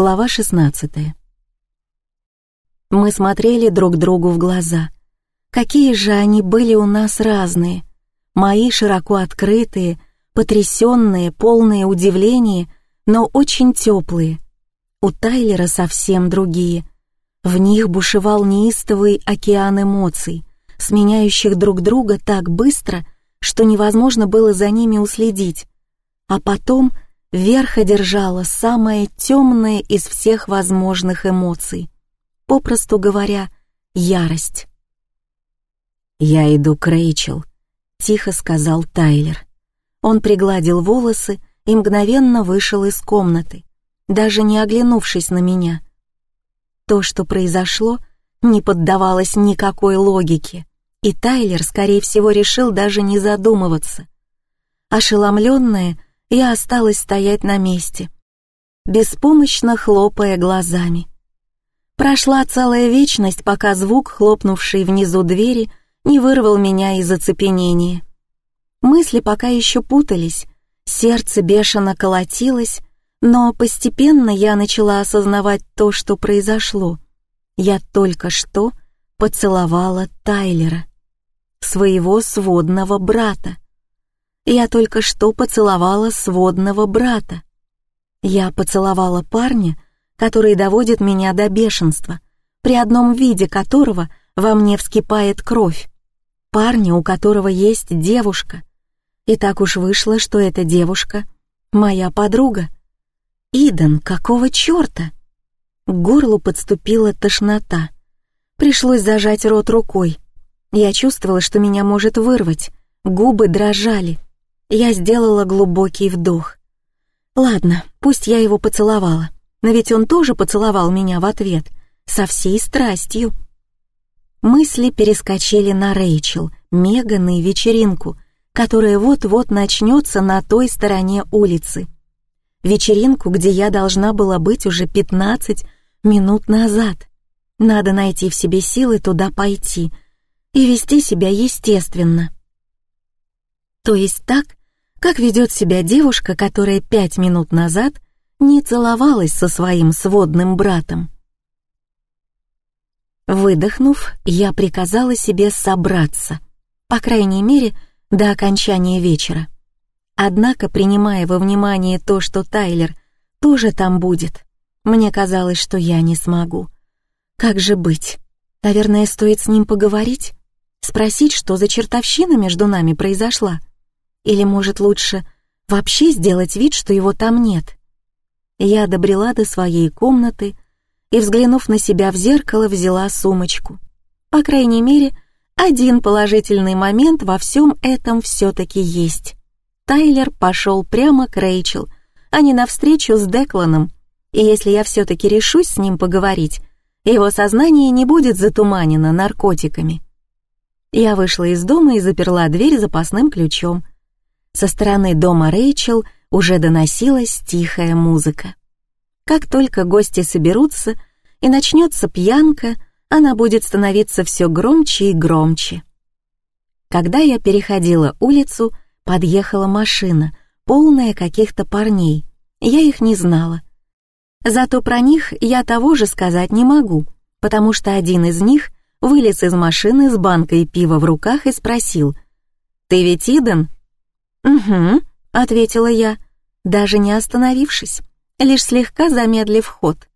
Глава 16 Мы смотрели друг другу в глаза. Какие же они были у нас разные. Мои широко открытые, потрясенные, полные удивления, но очень теплые. У Тайлера совсем другие. В них бушевал неистовый океан эмоций, сменяющих друг друга так быстро, что невозможно было за ними уследить. А потом — верх одержала самое темное из всех возможных эмоций, попросту говоря, ярость. «Я иду к Рэйчел», — тихо сказал Тайлер. Он пригладил волосы и мгновенно вышел из комнаты, даже не оглянувшись на меня. То, что произошло, не поддавалось никакой логике, и Тайлер, скорее всего, решил даже не задумываться. Ошеломленная, я осталась стоять на месте, беспомощно хлопая глазами. Прошла целая вечность, пока звук, хлопнувший внизу двери, не вырвал меня из оцепенения. Мысли пока еще путались, сердце бешено колотилось, но постепенно я начала осознавать то, что произошло. Я только что поцеловала Тайлера, своего сводного брата. Я только что поцеловала сводного брата. Я поцеловала парня, который доводит меня до бешенства, при одном виде которого во мне вскипает кровь. Парня, у которого есть девушка. И так уж вышло, что эта девушка — моя подруга. Иден, какого черта? К горлу подступила тошнота. Пришлось зажать рот рукой. Я чувствовала, что меня может вырвать. Губы дрожали. Я сделала глубокий вдох. Ладно, пусть я его поцеловала, но ведь он тоже поцеловал меня в ответ, со всей страстью. Мысли перескочили на Рэйчел, Меган и вечеринку, которая вот-вот начнется на той стороне улицы. Вечеринку, где я должна была быть уже 15 минут назад. Надо найти в себе силы туда пойти и вести себя естественно. То есть так, как ведет себя девушка, которая пять минут назад не целовалась со своим сводным братом. Выдохнув, я приказала себе собраться, по крайней мере, до окончания вечера. Однако, принимая во внимание то, что Тайлер тоже там будет, мне казалось, что я не смогу. Как же быть? Наверное, стоит с ним поговорить? Спросить, что за чертовщина между нами произошла? Или, может, лучше вообще сделать вид, что его там нет? Я добрела до своей комнаты и, взглянув на себя в зеркало, взяла сумочку. По крайней мере, один положительный момент во всем этом все-таки есть. Тайлер пошел прямо к Рэйчел, а не навстречу с Декланом, и если я все-таки решусь с ним поговорить, его сознание не будет затуманено наркотиками. Я вышла из дома и заперла дверь запасным ключом — со стороны дома Рэйчел уже доносилась тихая музыка. Как только гости соберутся и начнется пьянка, она будет становиться все громче и громче. Когда я переходила улицу, подъехала машина, полная каких-то парней. Я их не знала. Зато про них я того же сказать не могу, потому что один из них вылез из машины с банкой пива в руках и спросил, «Ты ведь Иден?» «Угу», — ответила я, даже не остановившись, лишь слегка замедлив ход.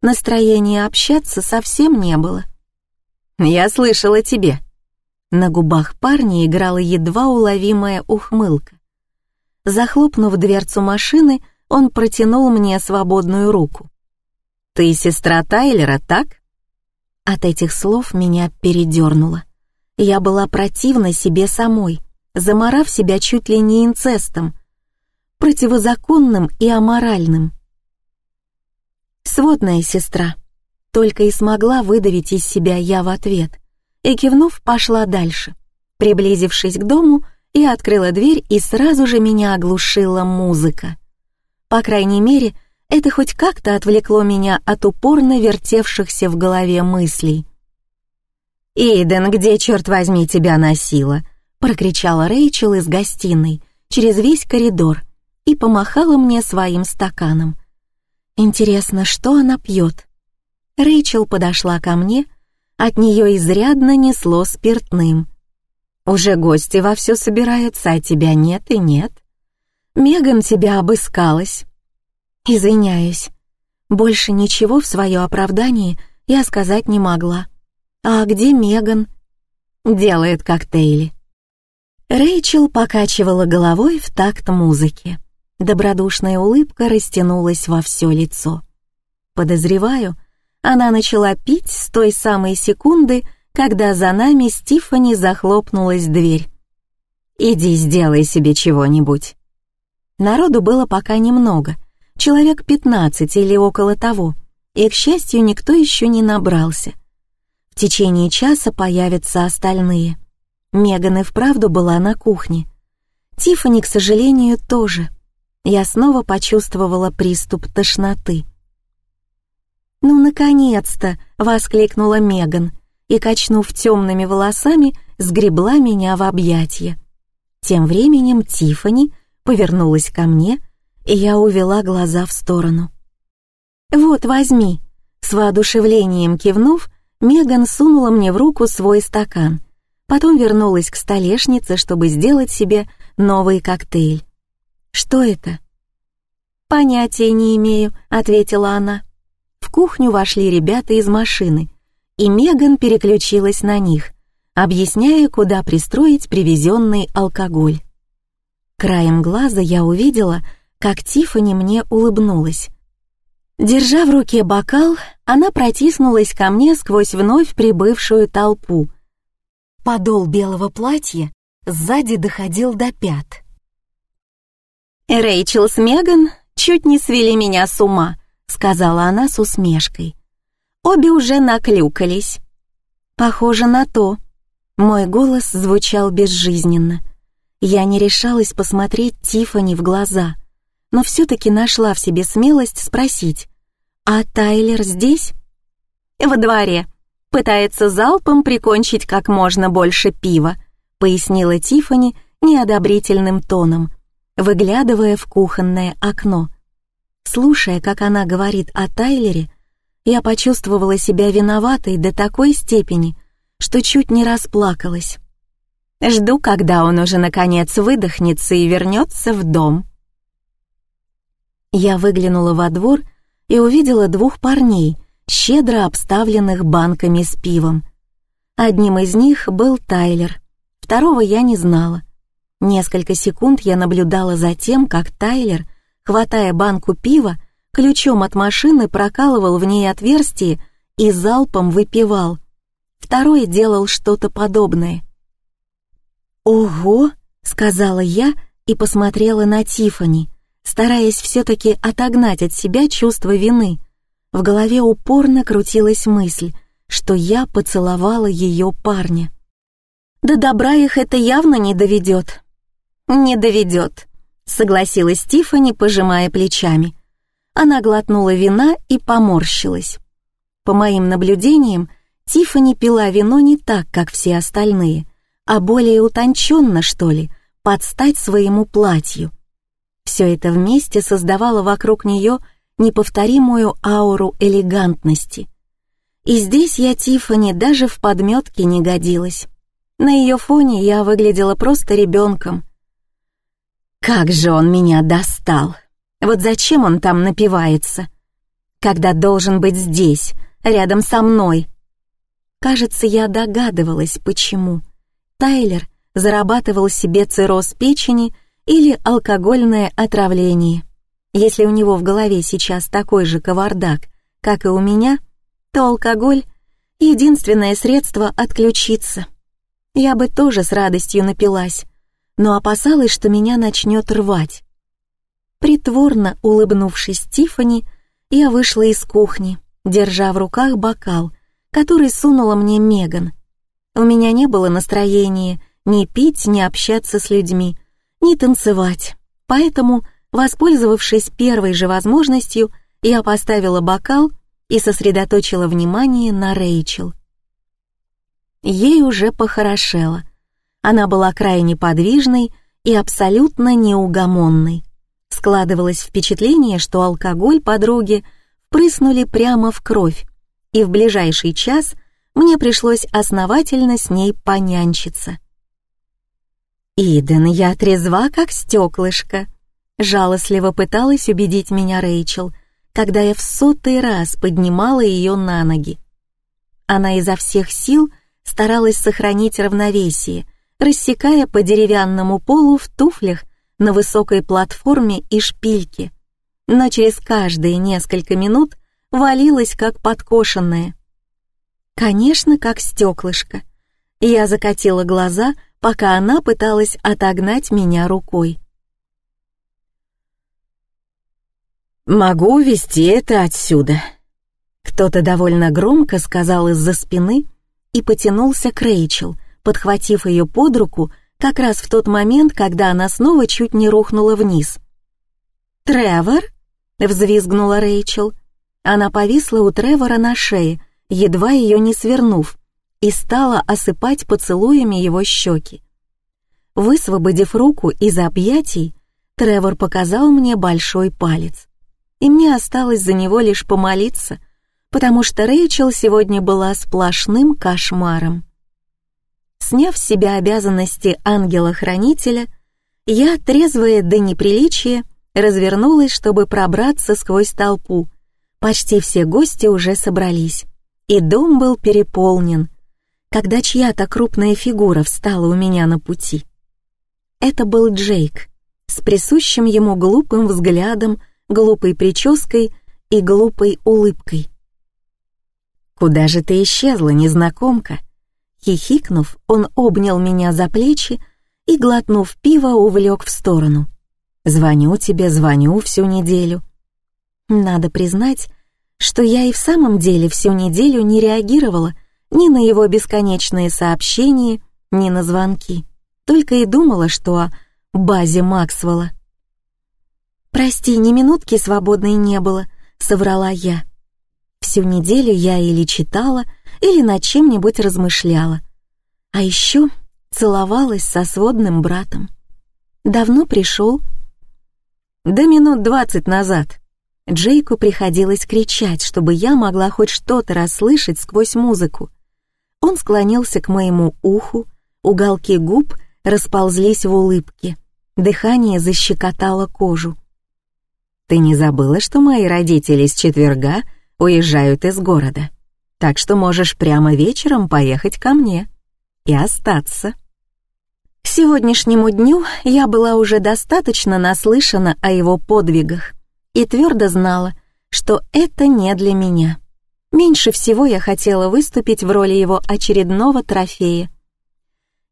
Настроения общаться совсем не было. «Я слышала тебе». На губах парня играла едва уловимая ухмылка. Захлопнув дверцу машины, он протянул мне свободную руку. «Ты сестра Тайлера, так?» От этих слов меня передернуло. Я была противна себе самой, заморав себя чуть ли не инцестом, противозаконным и аморальным. Сводная сестра. Только и смогла выдавить из себя я в ответ. И кивнув, пошла дальше. Приблизившись к дому, я открыла дверь, и сразу же меня оглушила музыка. По крайней мере, это хоть как-то отвлекло меня от упорно вертевшихся в голове мыслей. «Иден, где, черт возьми, тебя носила?» Прокричала Рэйчел из гостиной через весь коридор и помахала мне своим стаканом. Интересно, что она пьет? Рэйчел подошла ко мне, от нее изрядно несло спиртным. Уже гости вовсю собираются, а тебя нет и нет. Меган тебя обыскалась. Извиняюсь. Больше ничего в свое оправдание я сказать не могла. А где Меган? Делает коктейли. Рэйчел покачивала головой в такт музыки. Добродушная улыбка растянулась во все лицо. Подозреваю, она начала пить с той самой секунды, когда за нами с Тиффани захлопнулась дверь. «Иди сделай себе чего-нибудь». Народу было пока немного, человек пятнадцать или около того, и, к счастью, никто еще не набрался. В течение часа появятся остальные. Меган и вправду была на кухне. Тиффани, к сожалению, тоже. Я снова почувствовала приступ тошноты. «Ну, наконец-то!» — воскликнула Меган и, качнув темными волосами, сгребла меня в объятья. Тем временем Тиффани повернулась ко мне, и я увела глаза в сторону. «Вот, возьми!» С воодушевлением кивнув, Меган сунула мне в руку свой стакан, потом вернулась к столешнице, чтобы сделать себе новый коктейль. «Что это?» «Понятия не имею», — ответила она. В кухню вошли ребята из машины, и Меган переключилась на них, объясняя, куда пристроить привезенный алкоголь. Краем глаза я увидела, как Тиффани мне улыбнулась. Держа в руке бокал, она протиснулась ко мне сквозь вновь прибывшую толпу. Подол белого платья сзади доходил до пят. «Рэйчел с Меган чуть не свели меня с ума», — сказала она с усмешкой. «Обе уже наклюкались». «Похоже на то». Мой голос звучал безжизненно. Я не решалась посмотреть Тифани в глаза, но все-таки нашла в себе смелость спросить, «А Тайлер здесь?» «В дворе. Пытается залпом прикончить как можно больше пива», пояснила Тифани неодобрительным тоном, выглядывая в кухонное окно. Слушая, как она говорит о Тайлере, я почувствовала себя виноватой до такой степени, что чуть не расплакалась. Жду, когда он уже наконец выдохнется и вернется в дом. Я выглянула во двор и увидела двух парней, щедро обставленных банками с пивом. Одним из них был Тайлер, второго я не знала. Несколько секунд я наблюдала за тем, как Тайлер, хватая банку пива, ключом от машины прокалывал в ней отверстие и залпом выпивал. Второй делал что-то подобное — «Ого!» — сказала я и посмотрела на Тифани, стараясь все-таки отогнать от себя чувство вины. В голове упорно крутилась мысль, что я поцеловала ее парня. «До добра их это явно не доведет». «Не доведет», — согласилась Тифани, пожимая плечами. Она глотнула вина и поморщилась. По моим наблюдениям, Тифани пила вино не так, как все остальные — а более утонченно, что ли, под стать своему платью. Все это вместе создавало вокруг нее неповторимую ауру элегантности. И здесь я Тиффани даже в подметке не годилась. На ее фоне я выглядела просто ребенком. Как же он меня достал! Вот зачем он там напивается? Когда должен быть здесь, рядом со мной? Кажется, я догадывалась, почему. Тайлер зарабатывал себе цирроз печени или алкогольное отравление. Если у него в голове сейчас такой же кавардак, как и у меня, то алкоголь — единственное средство отключиться. Я бы тоже с радостью напилась, но опасалась, что меня начнет рвать. Притворно улыбнувшись Тифани, я вышла из кухни, держа в руках бокал, который сунула мне Меган — у меня не было настроения ни пить, ни общаться с людьми, ни танцевать. Поэтому, воспользовавшись первой же возможностью, я поставила бокал и сосредоточила внимание на Рэйчел. Ей уже похорошело. Она была крайне подвижной и абсолютно неугомонной. Складывалось впечатление, что алкоголь подруги прыснули прямо в кровь, и в ближайший час мне пришлось основательно с ней понянчиться. «Иден, я трезва, как стеклышко», — жалостливо пыталась убедить меня Рэйчел, когда я в сотый раз поднимала ее на ноги. Она изо всех сил старалась сохранить равновесие, рассекая по деревянному полу в туфлях на высокой платформе и шпильке, но через каждые несколько минут валилась как подкошенная. Конечно, как стеклышко. Я закатила глаза, пока она пыталась отогнать меня рукой. «Могу увезти это отсюда», — кто-то довольно громко сказал из-за спины и потянулся к Рэйчел, подхватив ее под руку как раз в тот момент, когда она снова чуть не рухнула вниз. «Тревор?» — взвизгнула Рэйчел. Она повисла у Тревора на шее, едва ее не свернув, и стала осыпать поцелуями его щеки. Высвободив руку из объятий, Тревор показал мне большой палец. И мне осталось за него лишь помолиться, потому что Рэйчел сегодня была сплошным кошмаром. Сняв с себя обязанности ангела-хранителя, я, трезвая до неприличия, развернулась, чтобы пробраться сквозь толпу. Почти все гости уже собрались, и дом был переполнен, когда чья-то крупная фигура встала у меня на пути. Это был Джейк, с присущим ему глупым взглядом, глупой прической и глупой улыбкой. «Куда же ты исчезла, незнакомка?» Хихикнув, он обнял меня за плечи и, глотнув пиво, увлек в сторону. «Звоню тебе, звоню всю неделю». Надо признать, что я и в самом деле всю неделю не реагировала ни на его бесконечные сообщения, ни на звонки только и думала, что о базе Максвелла. «Прости, ни минутки свободной не было», — соврала я. Всю неделю я или читала, или над чем-нибудь размышляла. А еще целовалась со сводным братом. Давно пришел? Да минут двадцать назад. Джейку приходилось кричать, чтобы я могла хоть что-то расслышать сквозь музыку. Он склонился к моему уху, уголки губ расползлись в улыбке. Дыхание защекотало кожу. «Ты не забыла, что мои родители с четверга уезжают из города, так что можешь прямо вечером поехать ко мне и остаться». К сегодняшнему дню я была уже достаточно наслышана о его подвигах и твердо знала, что это не для меня. Меньше всего я хотела выступить в роли его очередного трофея.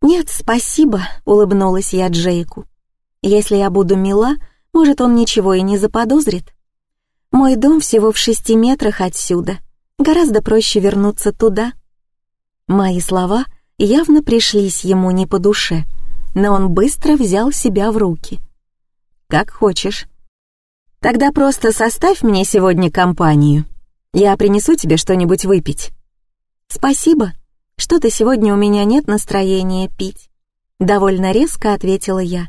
«Нет, спасибо», — улыбнулась я Джейку. «Если я буду мила, может, он ничего и не заподозрит. Мой дом всего в шести метрах отсюда. Гораздо проще вернуться туда». Мои слова явно пришлись ему не по душе, но он быстро взял себя в руки. «Как хочешь. Тогда просто составь мне сегодня компанию. Я принесу тебе что-нибудь выпить». «Спасибо», «Что-то сегодня у меня нет настроения пить», — довольно резко ответила я.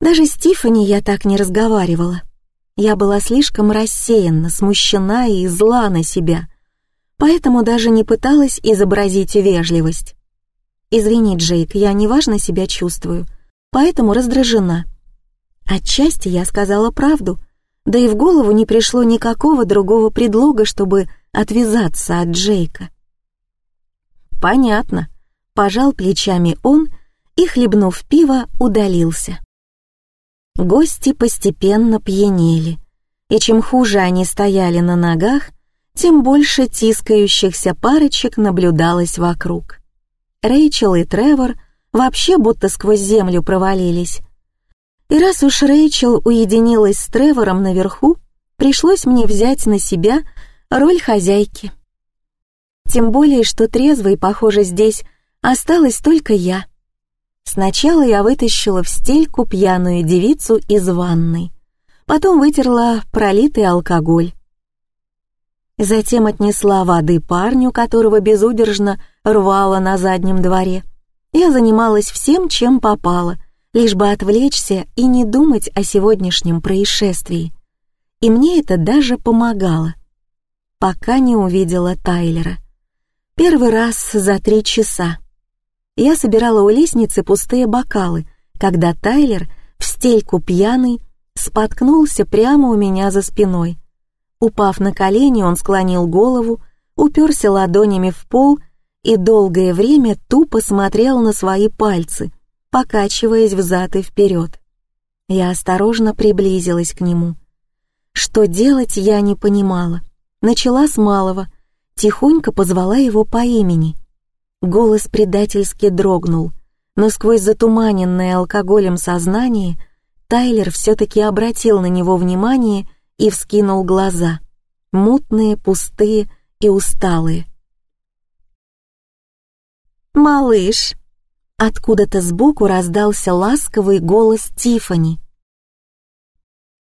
Даже с Тиффани я так не разговаривала. Я была слишком рассеянна, смущена и зла на себя, поэтому даже не пыталась изобразить вежливость. «Извини, Джейк, я неважно себя чувствую, поэтому раздражена». Отчасти я сказала правду, да и в голову не пришло никакого другого предлога, чтобы отвязаться от Джейка. «Понятно», — пожал плечами он и, хлебнув пиво, удалился. Гости постепенно пьянели, и чем хуже они стояли на ногах, тем больше тискающихся парочек наблюдалось вокруг. Рэйчел и Тревор вообще будто сквозь землю провалились. И раз уж Рэйчел уединилась с Тревором наверху, пришлось мне взять на себя роль хозяйки. Тем более, что трезвой, похоже, здесь осталась только я. Сначала я вытащила в стельку пьяную девицу из ванной, потом вытерла пролитый алкоголь. Затем отнесла воды парню, которого безудержно рвала на заднем дворе. Я занималась всем, чем попало, лишь бы отвлечься и не думать о сегодняшнем происшествии. И мне это даже помогало. Пока не увидела Тайлера. Первый раз за три часа. Я собирала у лестницы пустые бокалы, когда Тайлер, в стельку пьяный, споткнулся прямо у меня за спиной. Упав на колени, он склонил голову, уперся ладонями в пол и долгое время тупо смотрел на свои пальцы, покачиваясь взад и вперед. Я осторожно приблизилась к нему. Что делать, я не понимала. Начала с малого, тихонько позвала его по имени. Голос предательски дрогнул, но сквозь затуманенное алкоголем сознание Тайлер все-таки обратил на него внимание и вскинул глаза. Мутные, пустые и усталые. «Малыш!» Откуда-то сбоку раздался ласковый голос Тифани.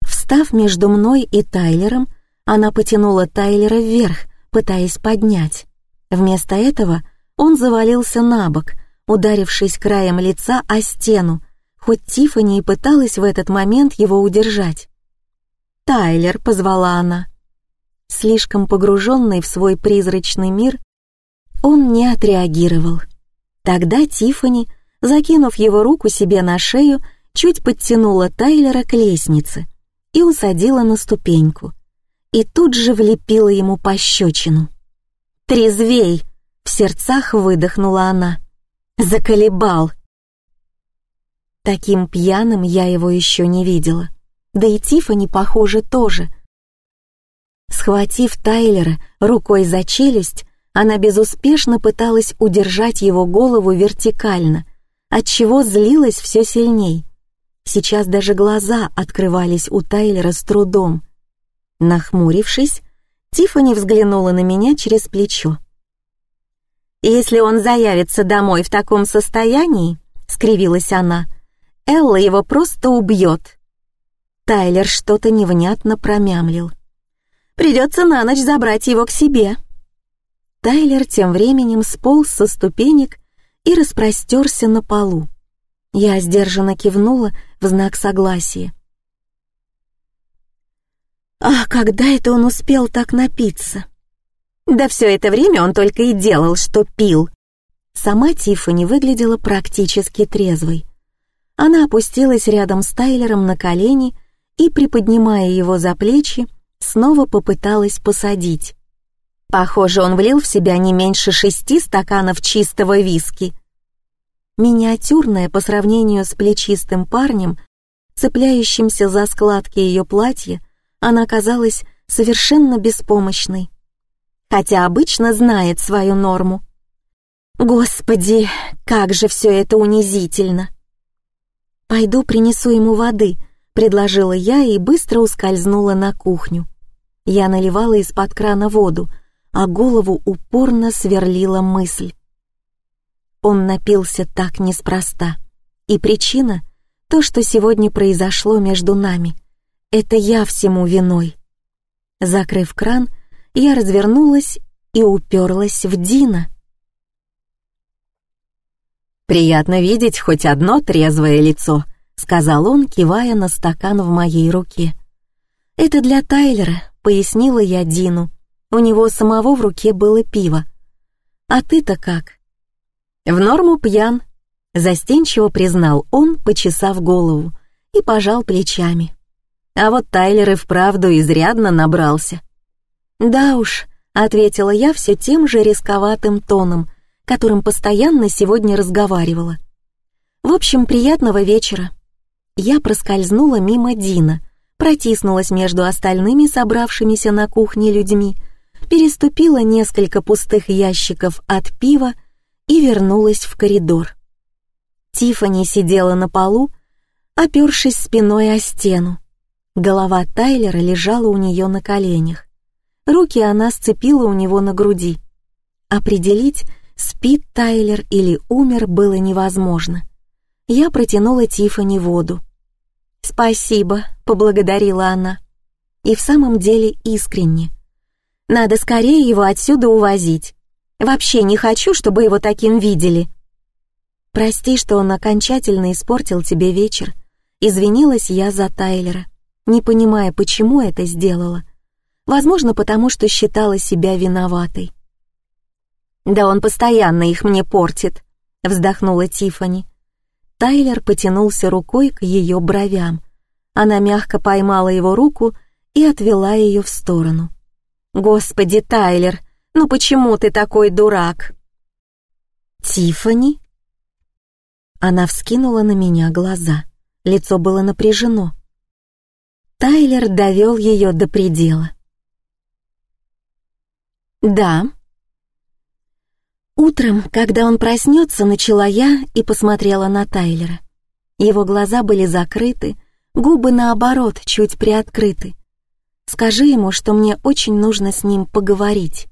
Встав между мной и Тайлером, она потянула Тайлера вверх, пытаясь поднять. Вместо этого он завалился на бок, ударившись краем лица о стену, хоть Тифани и пыталась в этот момент его удержать. «Тайлер», — позвала она. Слишком погруженный в свой призрачный мир, он не отреагировал. Тогда Тифани, закинув его руку себе на шею, чуть подтянула Тайлера к лестнице и усадила на ступеньку. И тут же влепила ему пощечину. «Трезвей!» — в сердцах выдохнула она. «Заколебал!» Таким пьяным я его еще не видела. Да и Тифани, похоже, тоже. Схватив Тайлера рукой за челюсть, она безуспешно пыталась удержать его голову вертикально, отчего злилась все сильней. Сейчас даже глаза открывались у Тайлера с трудом. Нахмурившись, Тиффани взглянула на меня через плечо. «Если он заявится домой в таком состоянии», — скривилась она, — «Элла его просто убьет». Тайлер что-то невнятно промямлил. «Придется на ночь забрать его к себе», Тайлер тем временем сполз со ступенек и распростерся на полу. Я сдержанно кивнула в знак согласия. Ах, когда это он успел так напиться? Да все это время он только и делал, что пил. Сама Тиффани выглядела практически трезвой. Она опустилась рядом с Тайлером на колени и, приподнимая его за плечи, снова попыталась посадить. Похоже, он влил в себя не меньше шести стаканов чистого виски. Миниатюрная по сравнению с плечистым парнем, цепляющимся за складки ее платья, она казалась совершенно беспомощной. Хотя обычно знает свою норму. Господи, как же все это унизительно! «Пойду принесу ему воды», — предложила я и быстро ускользнула на кухню. Я наливала из-под крана воду, а голову упорно сверлила мысль. Он напился так неспроста. И причина — то, что сегодня произошло между нами. Это я всему виной. Закрыв кран, я развернулась и уперлась в Дина. «Приятно видеть хоть одно трезвое лицо», — сказал он, кивая на стакан в моей руке. «Это для Тайлера», — пояснила я Дину. У него самого в руке было пиво. «А ты-то как?» «В норму пьян», — застенчиво признал он, почесав голову, и пожал плечами. А вот Тайлер и вправду изрядно набрался. «Да уж», — ответила я все тем же рисковатым тоном, которым постоянно сегодня разговаривала. «В общем, приятного вечера». Я проскользнула мимо Дина, протиснулась между остальными собравшимися на кухне людьми — переступила несколько пустых ящиков от пива и вернулась в коридор. Тифани сидела на полу, опершись спиной о стену. Голова Тайлера лежала у нее на коленях. Руки она сцепила у него на груди. Определить, спит Тайлер или умер, было невозможно. Я протянула Тифани воду. «Спасибо», — поблагодарила она. И в самом деле искренне — надо скорее его отсюда увозить. Вообще не хочу, чтобы его таким видели». «Прости, что он окончательно испортил тебе вечер. Извинилась я за Тайлера, не понимая, почему это сделала. Возможно, потому что считала себя виноватой. «Да он постоянно их мне портит», — вздохнула Тифани. Тайлер потянулся рукой к ее бровям. Она мягко поймала его руку и отвела ее в сторону. «Господи, Тайлер, ну почему ты такой дурак?» «Тифани?» Она вскинула на меня глаза. Лицо было напряжено. Тайлер довел ее до предела. «Да». Утром, когда он проснется, начала я и посмотрела на Тайлера. Его глаза были закрыты, губы, наоборот, чуть приоткрыты. «Скажи ему, что мне очень нужно с ним поговорить».